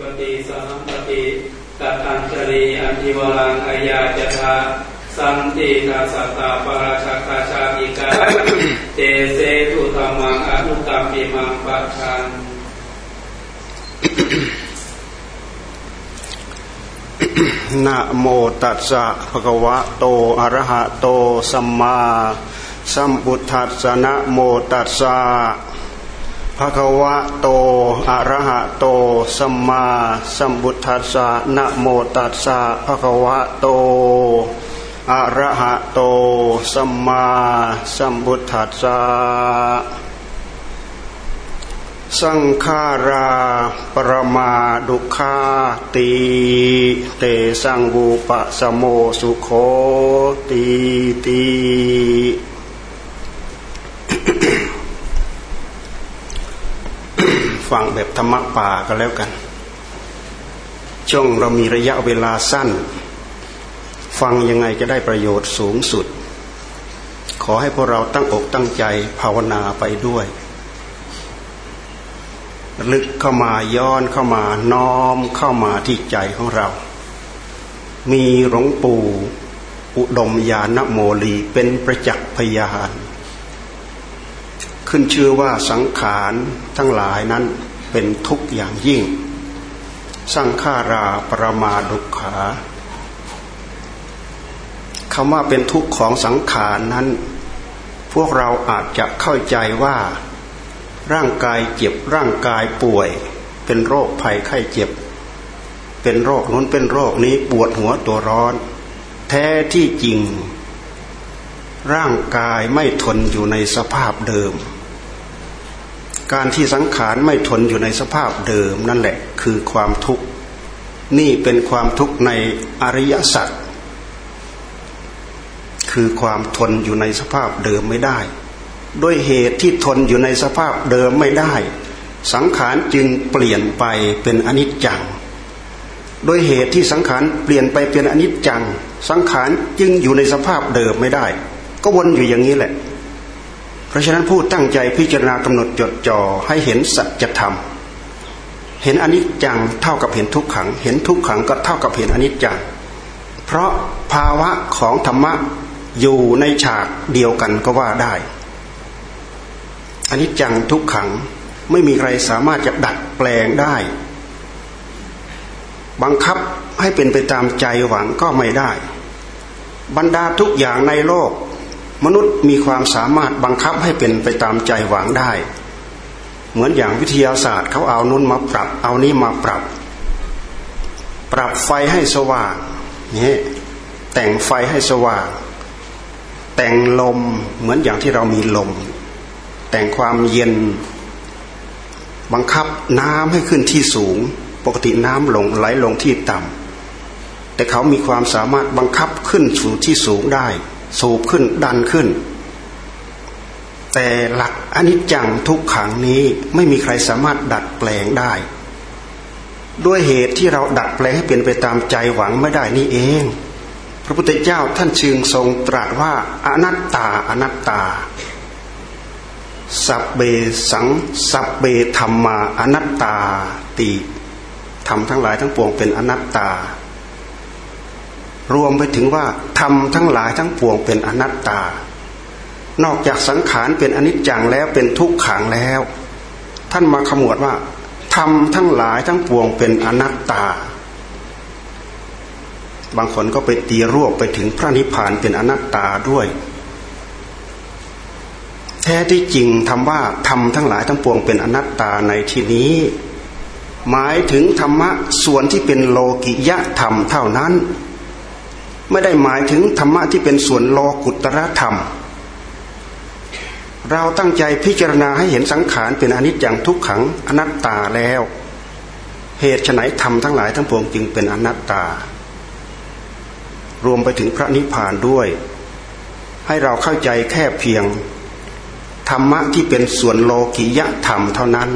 ปฏิสัมปติตัตัญจรีอันทิวรังอายาจทาสันติทาสตาปราชคาชาอิกาเตเสตุธรรมังอนุกรรมิมังปัจชันนะโมตัสสะภะคะวะโตอะระหะโตสัมมาสัมพุทธัสสะนะโมตัสสะ ภะคะวะโต อะระหะโต สัมมาสัมพุทธัสสะนะโมตัสสะภะคะวะโต อะระหะโต สัมมาสัมพุทธัสสะ สังขาราปรมาดุขาตีเตสังบูปะสโมสุโคตีตี ฟังแบบธรรมะป่าก็แล้วกัน ช่วงเรามีระยะเวลาสั้น ฟังยังไงจะได้ประโยชน์สูงสุด ขอให้พวกเราตั้งอกตั้งใจภาวนาไปด้วย ลึกเข้ามาย้อนเข้ามาน้อมเข้ามาที่ใจของเรา มีหลวงปู่อุดมญาณโมลีเป็นประจักษ์พยานขึ้นชื่อว่าสังขารทั้งหลายนั้น เป็นทุกข์อย่างยิ่งสร้างขาราปรมาดุขาคำว่าเป็นทุกข์ของสังขารนั้น พวกเราอาจจะเข้าใจว่า ร่างกายเจ็บร่างกายป่วย เป็นโรคภัยไข้เจ็บ เป็นโรคนู้นเป็นโรคนี้ปวดหัวตัวร้อน แท้ที่จริง ร่างกายไม่ทนอยู่ในสภาพเดิม การที่สังขารไม่ทนอยู่ในสภาพเดิมนั่นแหละคือความทุกข์นี่เป็นความทุกข์ในอริยสัจคือความทนอยู่ในสภาพเดิมไม่ได้ ด้วยเหตุที่ทนอยู่ในสภาพเดิมไม่ได้ สังขารจึงเปลี่ยนไปเป็นอนิจจังด้วยเหตุที่สังขารเปลี่ยนไปเป็นอนิจจัง สังขารจึงอยู่ในสภาพเดิมไม่ได้ ก็วนอยู่อย่างนี้แหละ ราะฉะนั้นผู้ตั้งใจพิจารณากำหนดจดจ่อให้เห็นสัจธรรม เห็นอนิจจังเท่ากับเห็นทุกขัง เห็นทุกขังก็เท่ากับเห็นอนิจจัง เพราะภาวะของธรรมะอยู่ในฉากเดียวกันก็ว่าได้อนนี้จังทุกขังไม่มีใครสามารถจะดัดแปลงได้ บังคับให้เป็นไปตามใจหวังก็ไม่ได้ บรรดาทุกอย่างในโลก มนุษย์มีความสามารถบังคับให้เป็นไปตามใจหวังได้ เหมือนอย่างวิทยาศาสตร์เขาเอานุ้นมาปรับ เอานี้มาปรับ ปรับไฟให้สว่างนี่แต่งไฟให้สว่าง แต่งลมเหมือนอย่างที่เรามีลม แต่งความเย็น บังคับน้ำให้ขึ้นที่สูง ปกติน้ำลงไหลลงที่ต่ำแต่เขามีความสามารถบังคับขึ้นสู่ที่สูงได้ สูบขึ้นดันขึ้น แต่หลักอนิจจังทุกขังนี้ไม่มีใครสามารถดัดแปลงได้ ด้วยเหตุที่เราดัดแปลงให้เป็นไปตามใจหวังไม่ได้นี่เอง พระพุทธเจ้าท่านจึงทรงตรัสว่าอนัตตาอนัตตาสัพเบสังสัพเบธรรมาอนัตตาติธรรมทั้งหลายทั้งปวงเป็นอนัตตา รวมไปถึงว่าธรรมทั้งหลายทั้งปวงเป็นอนัตตา นอกจากสังขารเป็นอนิจจังแล้วเป็นทุกขังแล้ว ท่านมาขมวดว่าธรรมทั้งหลายทั้งปวงเป็นอนัตตา บางคนก็ไปตีรวบไปถึงพระนิพพานเป็นอนัตตาด้วย แท้ที่จริงทำว่าทำทั้งหลายทั้งปวงเป็นอนัตตาในที่นี้ หมายถึงธรรมะส่วนที่เป็นโลกิยะธรรมเท่านั้น ไม่ได้หมายถึงธรรมะที่เป็นส่วนโลกุตระธรรม เราตั้งใจพิจารณาให้เห็นสังขารเป็นอนิจจังทุกขังอนัตตาแล้ว เหตุไฉนธรรมทั้งหลายทั้งปวงจึงเป็นอนัตตา รวมไปถึงพระนิพพานด้วย ให้เราเข้าใจแค่เพียง ธรรมะที่เป็นส่วนโลกิยะธรรมเท่านั้น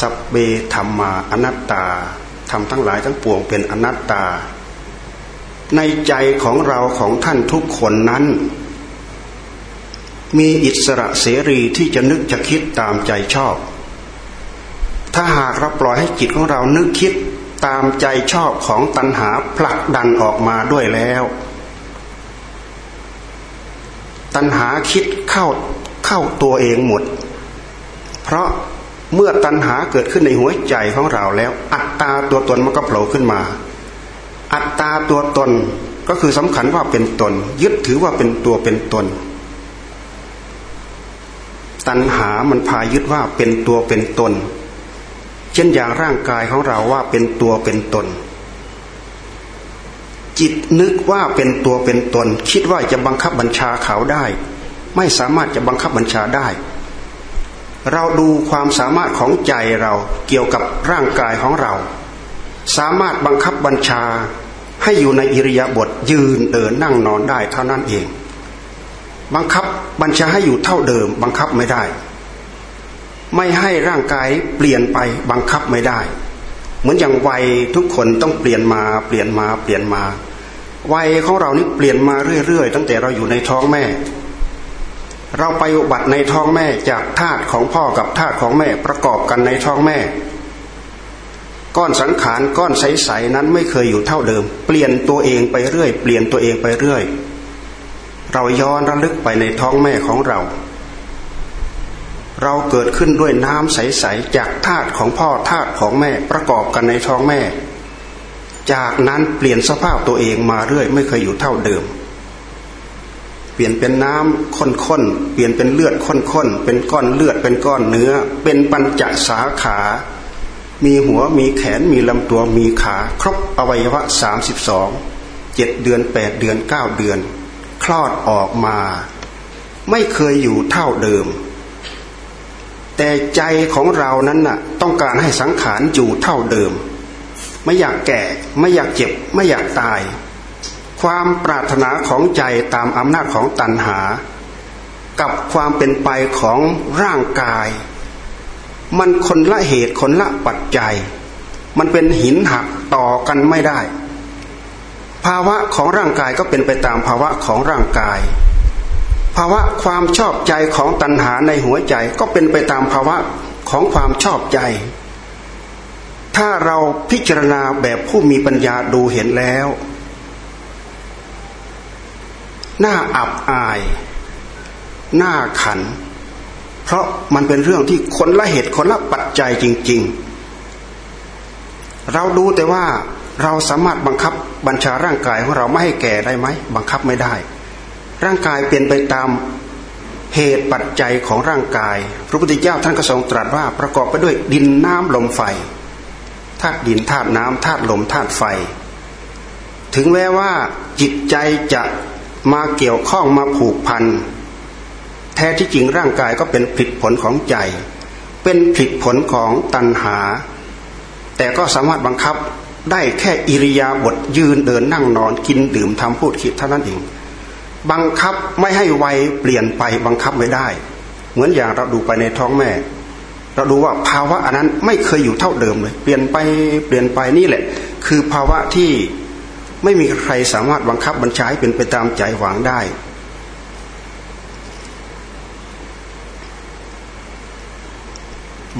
สัพเบธรรมาอนัตตาธรรมทั้งหลายทั้งปวงเป็นอนัตตา ในใจของเราของท่านทุกคนนั้น มีอิสระเสรีที่จะนึกจะคิดตามใจชอบ ถ้าหากเราปล่อยให้จิตของเรานึกคิดตามใจชอบของตัณหาผลักดันออกมาด้วยแล้ว ตัณหาคิดเข้าเข้าตัวเองหมด เพราะเมื่อตัณหาเกิดขึ้นในหัวใจของเราแล้ว อัตตาตัวตนมันก็โผล่ขึ้นมา ตตาตัวตนก็คือสำคัญว่าเป็นตน ยึดถือว่าเป็นตัวเป็นตน ตัณหามันพายึดว่าเป็นตัวเป็นตน เช่นอย่างร่างกายของเราว่าเป็นตัวเป็นตน จิตนึกว่าเป็นตัวเป็นตน คิดว่าจะบังคับบัญชาเขาได้ ไม่สามารถจะบังคับบัญชาได้ เราดูความสามารถของใจเราเกี่ยวกับร่างกายของเรา สามารถบังคับบัญชา ให้อยู่ในอิริยาบถยืนเดินนั่งนอนได้เท่านั้นเอง บังคับบัญชาให้อยู่เท่าเดิม บังคับไม่ได้ ไม่ให้ร่างกายเปลี่ยนไปบังคับไม่ได้ เหมือนอย่างวัยทุกคนต้องเปลี่ยนมาเปลี่ยนมาเปลี่ยนมา วัยของเรานี่เปลี่ยนมาเรื่อยๆ ตั้งแต่เราอยู่ในท้องแม่ เราไปอุบัติในท้องแม่จากธาตุของพ่อกับธาตุของแม่ประกอบกันในท้องแม่ ก้อนสังขารก้อนใสๆนั้นไม่เคยอยู่เท่าเดิม เปลี่ยนตัวเองไปเรื่อย เปลี่ยนตัวเองไปเรื่อย เราย้อนระลึกไปในท้องแม่ของเรา เราเกิดขึ้นด้วยน้ำใสๆจากธาตุของพ่อธาตุของแม่ประกอบกันในท้องแม่ จากนั้นเปลี่ยนสภาพตัวเองมาเรื่อย ไม่เคยอยู่เท่าเดิม เปลี่ยนเป็นน้ำข้นๆเปลี่ยนเป็นเลือดข้นๆเป็นก้อนเลือดเป็นก้อนเนื้อ เป็นปัญจสาขา มีหัวมีแขนมีลำตัวมีขา ครบอวัยวะสามสิบสองเจ็ดเดือนแปดเดือนเก้าเดือน คลอดออกมา ไม่เคยอยู่เท่าเดิม แต่ใจของเรานั้นน่ะ ต้องการให้สังขารอยู่เท่าเดิม ไม่อยากแก่ ไม่อยากเจ็บ ไม่อยากตาย ความปรารถนาของใจตามอำนาจของตัณหา กับความเป็นไปของร่างกาย มันคนละเหตุคนละปัจจัย มันเป็นหินหักต่อกันไม่ได้ ภาวะของร่างกายก็เป็นไปตามภาวะของร่างกาย ภาวะความชอบใจของตัณหาในหัวใจก็เป็นไปตามภาวะของความชอบใจ ถ้าเราพิจารณาแบบผู้มีปัญญาดูเห็นแล้วหน้าอับอาย หน้าขัน เพราะมันเป็นเรื่องที่คนละเหตุคนละปัจจัยจริง ๆ เราดูแต่ว่าเราสามารถบังคับบัญชาร่างกายของเราไม่ให้แก่ได้ไหมบังคับไม่ได้ ร่างกายเป็นไปตามเหตุปัจจัยของร่างกาย พระพุทธเจ้าท่านก็ทรงตรัสว่าประกอบไปด้วยดินน้ำลมไฟธาตุดินธาตุน้ำธาตุลมธาตุไฟ ถึงแม้ว่าจิตใจจะมาเกี่ยวข้องมาผูกพัน แท้ที่จริงร่างกายก็เป็นผลผลของใจ เป็นผลผลของตัณหา แต่ก็สามารถบังคับได้แค่อิริยาบถยืนเดินนั่งนอนกินดื่มทำพูดคิดเท่านั้นเอง บังคับไม่ให้วัยเปลี่ยนไปบังคับไม่ได้ เหมือนอย่างเราดูไปในท้องแม่ เราดูว่าภาวะอันนั้นไม่เคยอยู่เท่าเดิมเลย เปลี่ยนไปเปลี่ยนไปนี่แหละ คือภาวะที่ไม่มีใครสามารถบังคับบัญชาให้เป็นไปตามใจหวังได้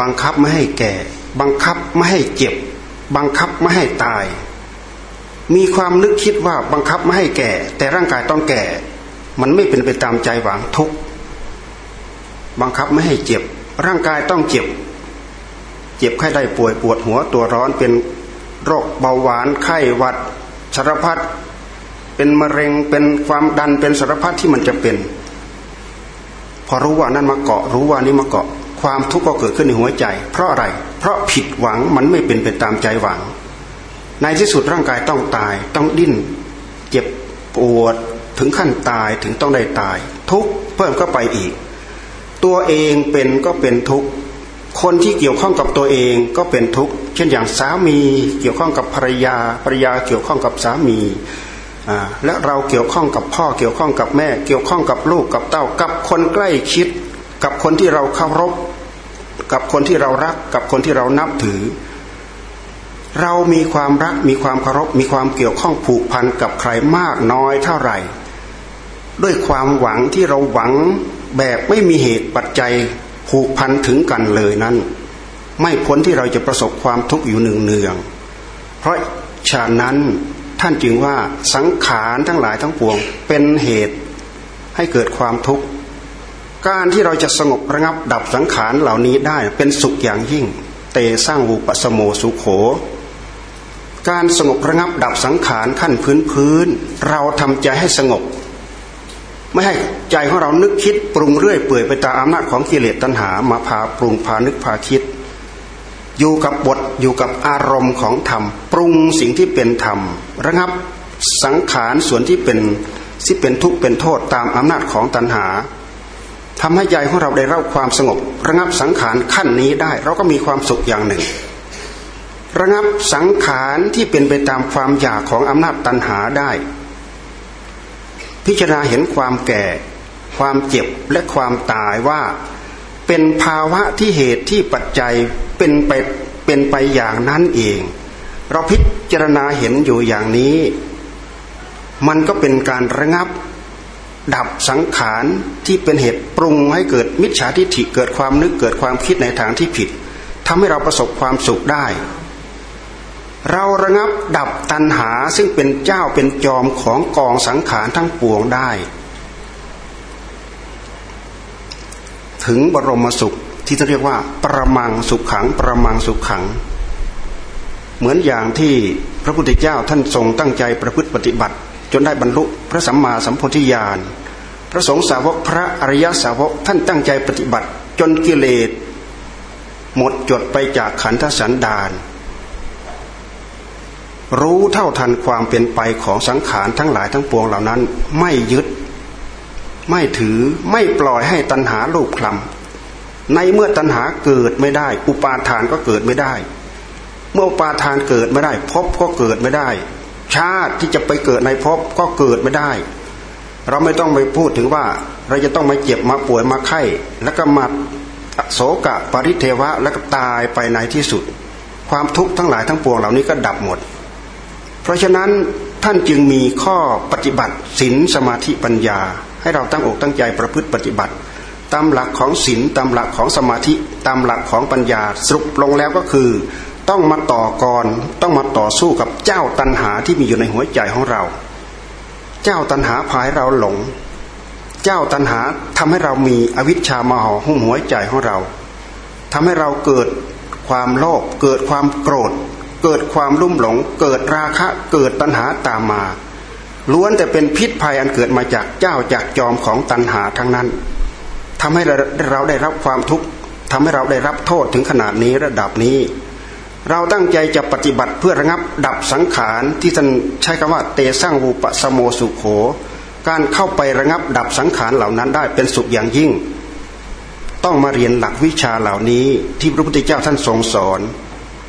บังคับไม่ให้แก่ บังคับไม่ให้เจ็บ บังคับไม่ให้ตาย มีความนึกคิดว่าบังคับไม่ให้แก่ แต่ร่างกายต้องแก่ มันไม่เป็นไปตามใจหวังทุกบังคับไม่ให้เจ็บ ร่างกายต้องเจ็บ เจ็บไข้ได้ป่วยปวดหัวตัวร้อนเป็นโรคเบาหวานไข้หวัดสารพัดเป็นมะเร็งเป็นความดันเป็นสารพัดที่มันจะเป็น พอรู้ว่านั่นมาเกาะ รู้ว่านี้มาเกาะ ความทุกข์ก็เกิดขึ้นในหัวใจ เพราะอะไร เพราะผิดหวังมันไม่เป็นไปตามใจหวัง ในที่สุดร่างกายต้องตาย ต้องดิ้น เจ็บปวดถึงขั้นตายถึงต้องได้ตาย ทุกเพิ่มก็ไปอีก ตัวเองเป็นก็เป็นทุกข์คนที่เกี่ยวข้องกับตัวเองก็เป็นทุกข์เช่นอย่างสามีเกี่ยวข้องกับภรรยาภรรยาเกี่ยวข้องกับสามีและเราเกี่ยวข้องกับพ่อเกี่ยวข้องกับแม่ เกี่ยวข้องกับลูกกับเต้ากับคนใกล้ชิด กับคนที่เราเคารพ กับคนที่เรารักกับคนที่เรานับถือ เรามีความรักมีความเคารพมีความเกี่ยวข้องผูกพันกับใครมากน้อยเท่าไหร่ ด้วยความหวังที่เราหวังแบบไม่มีเหตุปัจจัยผูกพันถึงกันเลยนั้น ไม่พ้นที่เราจะประสบความทุกข์อยู่หนึ่งเนือง เพราะฉะนั้นท่านจึงว่าสังขารทั้งหลายทั้งปวงเป็นเหตุให้เกิดความทุกข์ การที่เราจะสงบระงับดับสังขารเหล่านี้ได้เป็นสุขอย่างยิ่ง เตสร้างวูปสโมสุขโข การสงบระงับดับสังขารขั้นพื้นพื้น เราทำใจให้สงบ ไม่ให้ใจของเรานึกคิดปรุงเรื่อยเปื่อยไปตามอำนาจของกิเลสตัณหามาพาปรุงพานึกพาคิด อยู่กับบทอยู่กับอารมณ์ของธรรม ปรุงสิ่งที่เป็นธรรม ระงับสังขารส่วนที่เป็นที่เป็นทุกข์เป็นโทษตามอำนาจของตัณหา ทำให้ใจของเราได้รับความสงบ ระงับสังขารขั้นนี้ได้ เราก็มีความสุขอย่างหนึ่ง ระงับสังขารที่เป็นไปตามความอยากของอำนาจตัณหาได้ พิจารณาเห็นความแก่ ความเจ็บและความตายว่า เป็นภาวะที่เหตุที่ปัจจัยเป็นไปเป็นไปอย่างนั้นเอง เราพิจารณาเห็นอยู่อย่างนี้ มันก็เป็นการระงับ ดับสังขารที่เป็นเหตุปรุงให้เกิดมิจฉาทิฏฐิเกิดความนึกเกิดความคิดในทางที่ผิดทำให้เราประสบความสุขได้ เราระงับดับตัณหาซึ่งเป็นเจ้าเป็นจอมของกองสังขารทั้งปวงได้ ถึงบรมสุขที่จะเรียกว่า ประมังสุขขัง ประมังสุขขัง เหมือนอย่างที่พระพุทธเจ้าท่านทรงตั้งใจประพฤติปฏิบัติ นได้บรรลุพระสัมมาสัมโพธิญาณพระสงฆ์สาวกพระอริยสาวกท่านตั้งใจปฏิบัติ จนกิเลสหมดจดไปจากขันธสันดาน รู้เท่าทันความเป็นไปของสังขารทั้งหลายทั้งปวงเหล่านั้น ไม่ยึด ไม่ถือไม่ปล่อยให้ตัณหาลูกคลำในเมื่อตัณหาเกิดไม่ได้ อุปาทานก็เกิดไม่ได้ เมื่ออุปาทานเกิดไม่ได้ภพก็เกิดไม่ได้ ชาติที่จะไปเกิดในภพก็เกิดไม่ได้ เราไม่ต้องไปพูดถึงว่า เราจะต้องมาเจ็บมาป่วยมาไข้ แล้วก็มาโศกะปริเทวะแล้วก็ตายไปในที่สุด ความทุกข์ทั้งหลายทั้งปวงเหล่านี้ก็ดับหมด เพราะฉะนั้นท่านจึงมีข้อปฏิบัติศีลสมาธิปัญญา ให้เราตั้งอกตั้งใจประพฤติปฏิบัติ ตามหลักของศีลตามหลักของสมาธิตามหลักของปัญญาสรุปลงแล้วก็คือ ต้องมาต่อกรต้องมาต่อสู้กับเจ้าตัณหาที่มีอยู่ในหัวใจของเรา เจ้าตัณหาพายเราหลง เจ้าตัณหาทำให้เรามีอวิชชามาห่อหุ้มหัวใจของเราทำให้เราเกิดความโลภเกิดความโกรธ เกิดความลุ่มหลง เกิดราคะเกิดตัณหาตามมาล้วนแต่เป็นพิษภัยอันเกิดมาจากเจ้าจากจอมของตันหาทั้งนั้นทำให้เราได้รับความทุกข์ทำให้เราได้รับโทษถึงขนาดนี้ระดับนี้ เราตั้งใจจะปฏิบัติเพื่อระงับดับสังขารที่ท่านใช้คำว่าเตสร้างวูปสโมสุโข การเข้าไประงับดับสังขารเหล่านั้นได้เป็นสุขอย่างยิ่ง ต้องมาเรียนหลักวิชาเหล่านี้ที่พระพุทธเจ้าท่านทรงสอน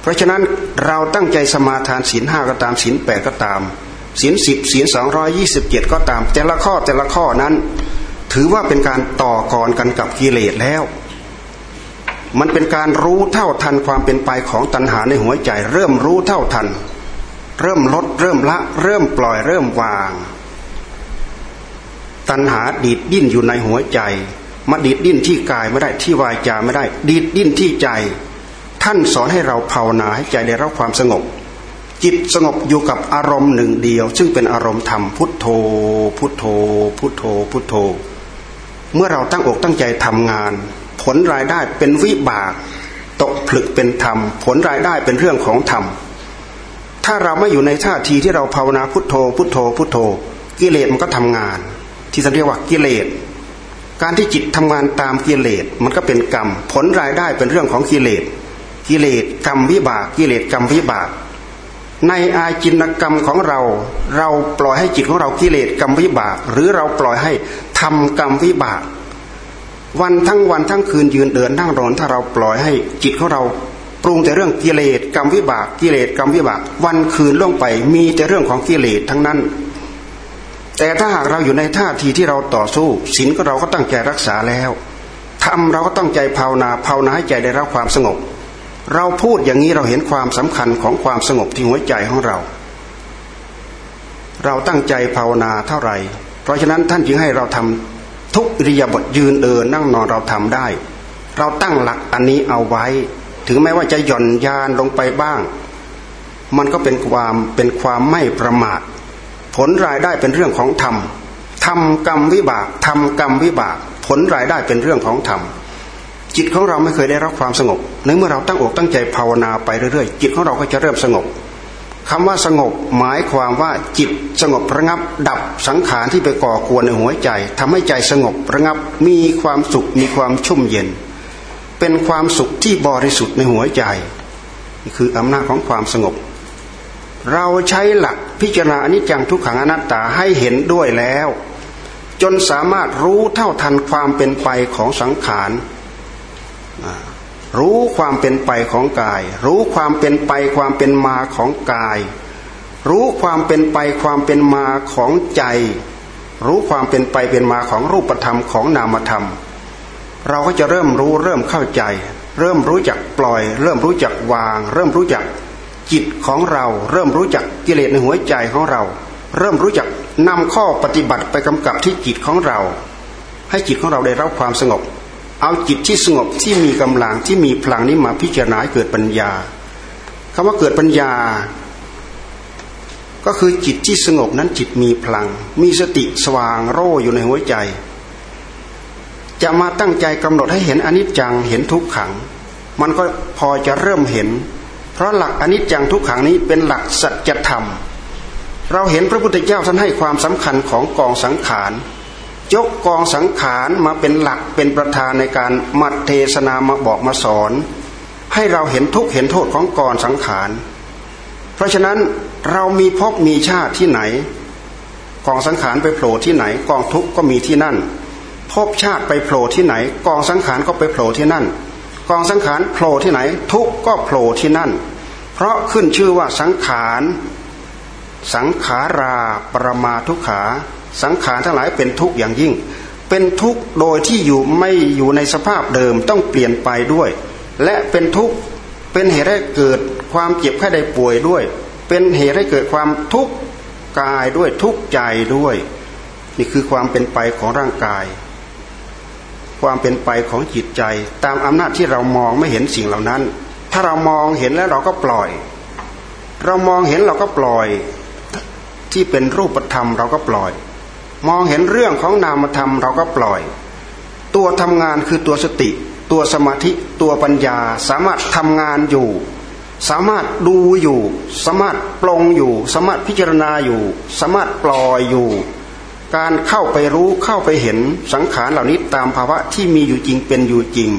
เพราะฉะนั้นเราตั้งใจสมาทานศีลห้าก็ตามศีลแปดก็ตามศีลสิบศีลสองร้อยี่สิบเจ็ดก็ตาม แต่ละข้อแต่ละข้อนั้น ถือว่าเป็นการต่อกรกันกับกิเลสแล้ว มันเป็นการรู้เท่าทันความเป็นไปของตัณหาในหัวใจ เริ่มรู้เท่าทัน เริ่มลด เริ่มละ เริ่มปล่อยเริ่มวาง ตัณหาดีดดิ้นอยู่ในหัวใจมาดีดดิ้นที่กายไม่ได้ที่วายจาไม่ได้ ดีดดิ้นที่ใจ ท่านสอนให้เราภาวนาให้ใจได้รับความสงบ จิตสงบอยู่กับอารมณ์หนึ่งเดียว ซึ่งเป็นอารมณ์ธรรมพุทโธ พุทโธ พุทโธ พุทโธ เมื่อเราตั้งอกตั้งใจทำงาน ลรายได้เป็นวิบาก ตกผลึกเป็นธรรม ผลรายได้เป็นเรื่องของธรรม ถ้าเราไม่อยู่ในท่าทีที่เราภาวนาพุทโธ พุทโธ พุทโธ กิเลสมันก็ทำงาน ที่เรียกว่ากิเลส การที่จิตทำงานตามกิเลสมันก็เป็นกรรม ผลรายได้เป็นเรื่องของกิเลส กิเลสกรรมวิบาก กิเลสกรรมวิบากในอาจินกรรมของเรา เราปล่อยให้จิตของเรากิเลสกรรมวิบาก หรือเราปล่อยให้ทำกรรมวิบาก วันทั้งวันทั้งคืนยืนเดินนั่งนอนถ้าเราปล่อยให้จิตของเราปรุงแต่เรื่องกิเลสกรรมวิบากกิเลสกรรมวิบาก วันคืนล่วงไปมีแต่เรื่องของกิเลสทั้งนั้น แต่ถ้าหากเราอยู่ในท่าทีที่เราต่อสู้ศีลก็เราก็ตั้งใจรักษาแล้วทำเราก็ตั้งใจภาวนาภาวนาให้ใจได้รับความสงบ เราพูดอย่างนี้เราเห็นความสำคัญของความสงบที่หัวใจของเรา เราตั้งใจภาวนาเท่าไหร่ เพราะฉะนั้นท่านจึงให้เราทำ ทุกริยาบถยืนเดินนั่งนอนเราทำได้ เราตั้งหลักอันนี้เอาไว้ ถึงแม้ว่าจะหย่อนยานลงไปบ้าง มันก็เป็นความเป็นความไม่ประมาท ผลรายได้เป็นเรื่องของธรรมทำกรรมวิบากทำกรรมวิบาก ผลรายได้เป็นเรื่องของธรรมจิตของเราไม่เคยได้รับความสงบในเมื่อเราตั้งอกตั้งใจภาวนาไปเรื่อยๆ จิตของเราก็จะเริ่มสงบ คำว่าสงบหมายความว่าจิตสงบระงับ ดับสังขารที่ไปก่อกวนในหัวใจทำให้ใจสงบระงับมีความสุขมีความชุ่มเย็น เป็นความสุขที่บริสุทธิ์ในหัวใจนี่คืออำนาจของความสงบ เราใช้หลักพิจารณาอนิจจังทุกขังอนัตตาให้เห็นด้วยแล้ว จนสามารถรู้เท่าทันความเป็นไปของสังขาร รู้ความเป็นไปของกาย รู้ความเป็นไปความเป็นมาของกาย รู้ความเป็นไปความเป็นมาของใจ รู้ความเป็นไปเป็นมาของรูปธรรมของนามธรรม เราก็จะเริ่มรู้เริ่มเข้าใจ เริ่มรู้จักปล่อย เริ่มรู้จักวาง เริ่มรู้จักจิตของเรา เริ่มรู้จักกิเลสในหัวใจของเรา เริ่มรู้จักนำข้อปฏิบัติไปกำกับที่จิตของเรา ให้จิตของเราได้รับความสงบ เอาจิตที่สงบที่มีกำลังที่มีพลังนี้มาพิจารณาเกิดปัญญาคำว่าเกิดปัญญา ก็คือจิตที่สงบนั้นจิตมีพลัง มีสติสว่างโร่อยู่ในหัวใจ จะมาตั้งใจกำหนดให้เห็นอนิจจังเห็นทุกขัง มันก็พอจะเริ่มเห็น เพราะหลักอนิจจังทุกขังนี้เป็นหลักสัจธรรม เราเห็นพระพุทธเจ้าท่านให้ความสำคัญของกองสังขาร ยกกองสังขารมาเป็นหลักเป็นประธานในการมัดเทศนามาบอกมาสอน ให้เราเห็นทุกเห็นโทษของกองสังขาร เพราะฉะนั้นเรามีพบมีชาติที่ไหน กองสังขารไปโผล่ที่ไหน กองทุกก็มีที่นั่น พบชาติไปโผล่ที่ไหน กองสังขารก็ไปโผล่ที่นั่น กองสังขารโผล่ที่ไหน ทุกก็โผล่ที่นั่น เพราะขึ้นชื่อว่าสังขารสังขาราปรมาทุกขา สังขารทั้งหลายเป็นทุกข์อย่างยิ่ง เป็นทุกข์โดยที่อยู่ไม่อยู่ในสภาพเดิมต้องเปลี่ยนไปด้วย และเป็นทุกข์เป็นเหตุให้เกิดความเจ็บไข้ได้ป่วยด้วย เป็นเหตุให้เกิดความทุกข์กายด้วยทุกข์ใจด้วย นี่คือความเป็นไปของร่างกาย ความเป็นไปของจิตใจ ตามอำนาจที่เรามองไม่เห็นสิ่งเหล่านั้น ถ้าเรามองเห็นแล้วเราก็ปล่อย เรามองเห็นเราก็ปล่อย ที่เป็นรูปธรรมเราก็ปล่อย มองเห็นเรื่องของนามธรรมเราก็ปล่อย ตัวทำงานคือตัวสติ ตัวสมาธิตัวปัญญา สามารถทำงานอยู่ สามารถดูอยู่ สามารถปลงอยู่ สามารถพิจารณาอยู่ สามารถปล่อยอยู่ การเข้าไปรู้เข้าไปเห็นสังขารเหล่านี้ตามภาวะที่มีอยู่จริงเป็นอยู่จริง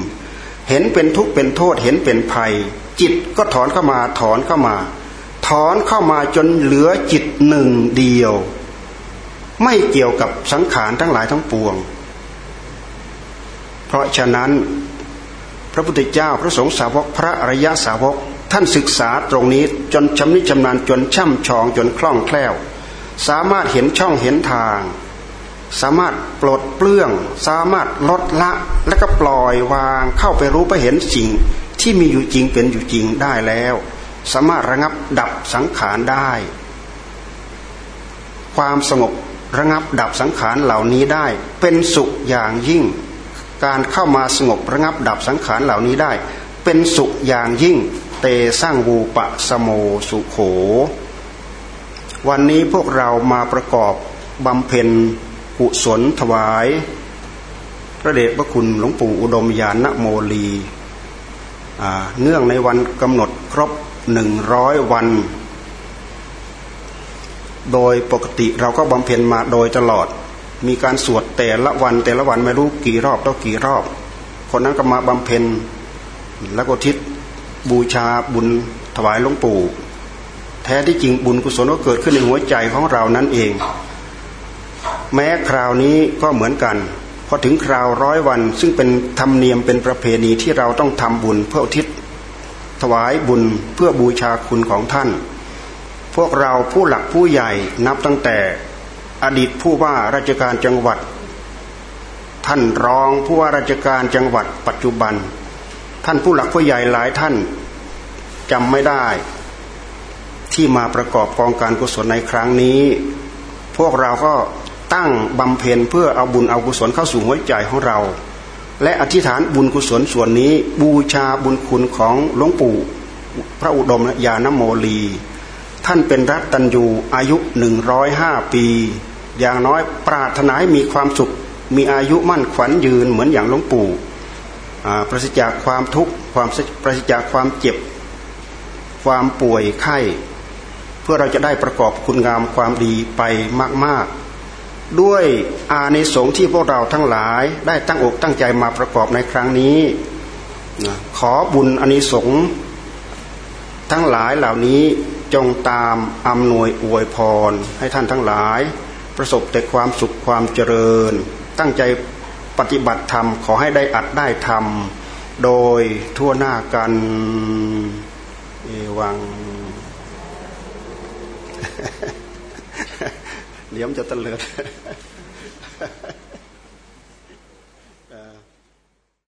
เห็นเป็นทุกข์เป็นโทษเห็นเป็นภัย จิตก็ถอนเข้ามาถอนเข้ามา ถอนเข้ามาจนเหลือจิตหนึ่งเดียว ไม่เกี่ยวกับสังขารทั้งหลายทั้งปวง เพราะฉะนั้นพระพุทธเจ้าพระสงฆ์สาวกพระอริยสาวก ท่านศึกษาตรงนี้จนชำนิชำนาญจนช่ำชองจนคล่องแคล่ว สามารถเห็นช่องเห็นทาง สามารถปลดเปลื้อง สามารถลดละและก็ปล่อยวางเข้าไปรู้ไปเห็นสิ่งที่มีอยู่จริงเป็นอยู่จริงได้แล้ว สามารถระงับดับสังขารได้ ความสงบ ระงับดับสังขารเหล่านี้ได้ เป็นสุขอย่างยิ่ง การเข้ามาสงบระงับดับสังขารเหล่านี้ได้ เป็นสุขอย่างยิ่ง เตสร้างวูปะสโมสุโข วันนี้พวกเรามาประกอบบำเพ็ญกุศลถวาย พระเดชพระคุณหลวงปู่อุดมยานโมลีเนื่องในวันกำหนดครบหนึ่งร้อยวัน โดยปกติเราก็บำเพ็ญมาโดยตลอด มีการสวดแต่ละวันแต่ละวันไม่รู้กี่รอบต้องกี่รอบ คนนั้นก็มาบำเพ็ญแล้วก็ทิศบูชาบุญถวายหลวงปู่แท้ที่จริงบุญกุศลก็เกิดขึ้นในหัวใจของเรานั่นเอง แม้คราวนี้ก็เหมือนกันพอถึงคราวร้อยวัน ซึ่งเป็นธรรมเนียมเป็นประเพณีที่เราต้องทำบุญเพื่อทิศถวายบุญเพื่อบูชาคุณของท่าน วกเราผู้หลักผู้ใหญ่นับตั้งแต่อดีตผู้ว่าราชการจังหวัด ท่านรองผู้ว่าราชการจังหวัดปัจจุบัน ท่านผู้หลักผู้ใหญ่หลายท่านจำไม่ได้ ที่มาประกอบกองการกุศลในครั้งนี้ พวกเราก็ตั้งบำเพ็ญเพื่อเอาบุญเอากุศลเข้าสู่หัวใจของเรา และอธิษฐานบุญกุศลส่วนนี้บูชาบุญคุณของหลวงปู่ พระอุดมยานโมลี ท่านเป็นรัตตัญญูอายุหนึ่งร้อยห้าปี อย่างน้อยปรารถนาให้มีความสุข มีอายุมั่นขวัญยืนเหมือนอย่างหลวงปู่ประสิทธิจากความทุกข์ความประสิจากความเจ็บ ความป่วยไข้ เพื่อเราจะได้ประกอบคุณงามความดีไปมาก ๆ ด้วยอานิสงส์ที่พวกเราทั้งหลายได้ตั้งอกตั้งใจมาประกอบในครั้งนี้ ขอบุญอานิสงส์ทั้งหลายเหล่านี้ จงตามอำนวยอวยพร ให้ท่านทั้งหลาย ประสบแต่ความสุขความเจริญ ตั้งใจปฏิบัติธรรมขอให้ได้อัดได้ทำโดยทั่วหน้ากันเอวัง เดี๋ยวจะเลิด